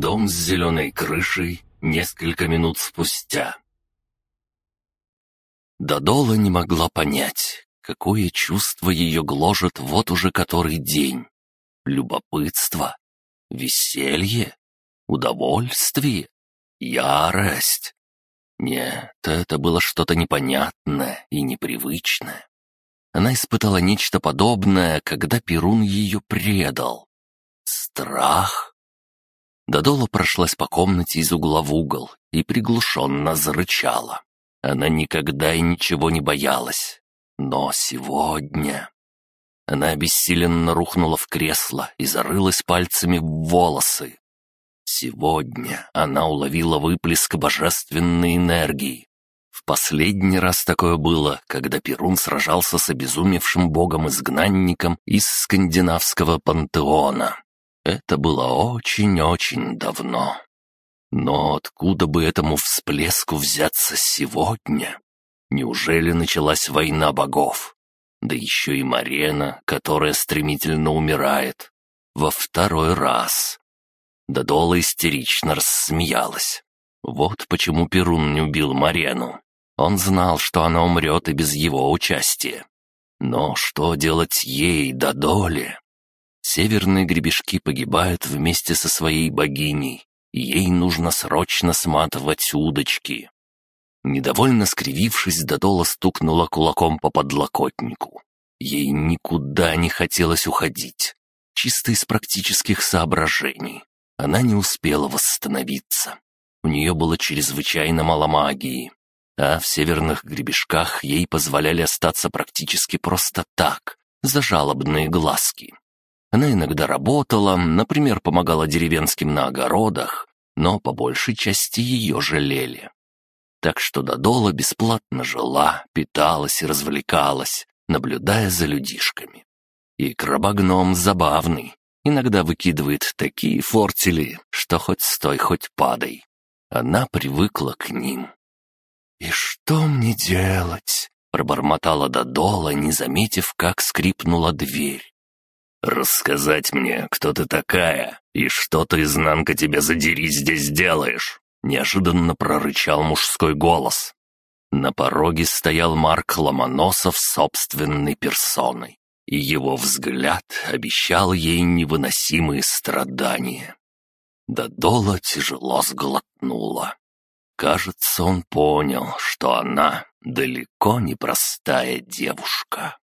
Дом с зеленой крышей несколько минут спустя. Додола не могла понять, какое чувство ее гложет вот уже который день. Любопытство, веселье, удовольствие, ярость. Нет, это было что-то непонятное и непривычное. Она испытала нечто подобное, когда Перун ее предал. Страх. Додола прошлась по комнате из угла в угол и приглушенно зарычала. Она никогда и ничего не боялась. Но сегодня... Она обессиленно рухнула в кресло и зарылась пальцами в волосы. Сегодня она уловила выплеск божественной энергии. В последний раз такое было, когда Перун сражался с обезумевшим богом-изгнанником из скандинавского пантеона. Это было очень-очень давно. Но откуда бы этому всплеску взяться сегодня? Неужели началась война богов? Да еще и Марена, которая стремительно умирает. Во второй раз. Додола истерично рассмеялась. Вот почему Перун не убил Марену. Он знал, что она умрет и без его участия. Но что делать ей, Додоле? Северные гребешки погибают вместе со своей богиней, ей нужно срочно сматывать удочки. Недовольно скривившись, Додола стукнула кулаком по подлокотнику. Ей никуда не хотелось уходить, чисто из практических соображений. Она не успела восстановиться. У нее было чрезвычайно мало магии, а в северных гребешках ей позволяли остаться практически просто так, за жалобные глазки. Она иногда работала, например, помогала деревенским на огородах, но по большей части ее жалели. Так что Додола бесплатно жила, питалась и развлекалась, наблюдая за людишками. И крабогном забавный, иногда выкидывает такие фортели, что хоть стой, хоть падай. Она привыкла к ним. «И что мне делать?» — пробормотала Додола, не заметив, как скрипнула дверь. «Рассказать мне, кто ты такая и что ты, изнанка, тебя задери здесь делаешь?» Неожиданно прорычал мужской голос. На пороге стоял Марк Ломоносов собственной персоной, и его взгляд обещал ей невыносимые страдания. Додола тяжело сглотнула. Кажется, он понял, что она далеко не простая девушка.